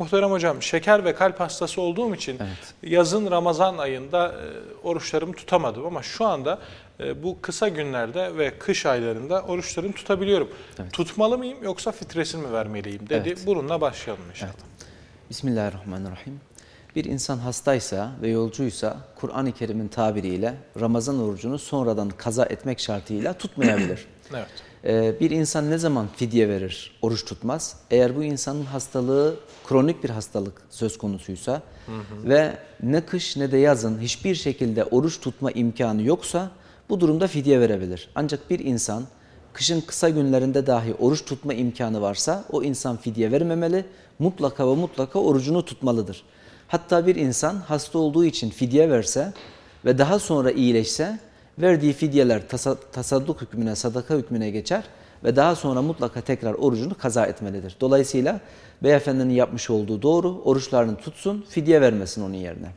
Muhterem hocam şeker ve kalp hastası olduğum için Evet. yazın Ramazan ayında e, oruçlarımı tutamadım ama şu anda e, bu kısa günlerde ve kış aylarında oruçlarımı tutabiliyorum. Evet. Tutmalı mıyım yoksa fitresini mi vermeliyim dedi. Evet. Bununla başlayalım inşallah. Bismillahirrahmanirrahim. Bir insan hastaysa ve yolcuysa Kur'an-ı Kerim'in tabiriyle Ramazan orucunu sonradan kaza etmek şartıyla tutmayabilir. Evet. Ee, bir insan ne zaman fidye verir, oruç tutmaz? Eğer bu insanın hastalığı kronik bir hastalık söz konusuysa ve ne kış ne de yazın hiçbir şekilde oruç tutma imkanı yoksa bu durumda fidye verebilir. Ancak bir insan kışın kısa günlerinde dahi oruç tutma imkanı varsa o insan fidye vermemeli, mutlaka ve mutlaka orucunu tutmalıdır. Hatta bir insan hasta olduğu için fidye verse ve daha sonra iyileşse verdiği fidyeler tasa, tasadduk hükmüne, sadaka hükmüne geçer ve daha sonra mutlaka tekrar orucunu kaza etmelidir. Dolayısıyla beyefendinin yapmış olduğu doğru, oruçlarını tutsun, fidye vermesin onun yerine.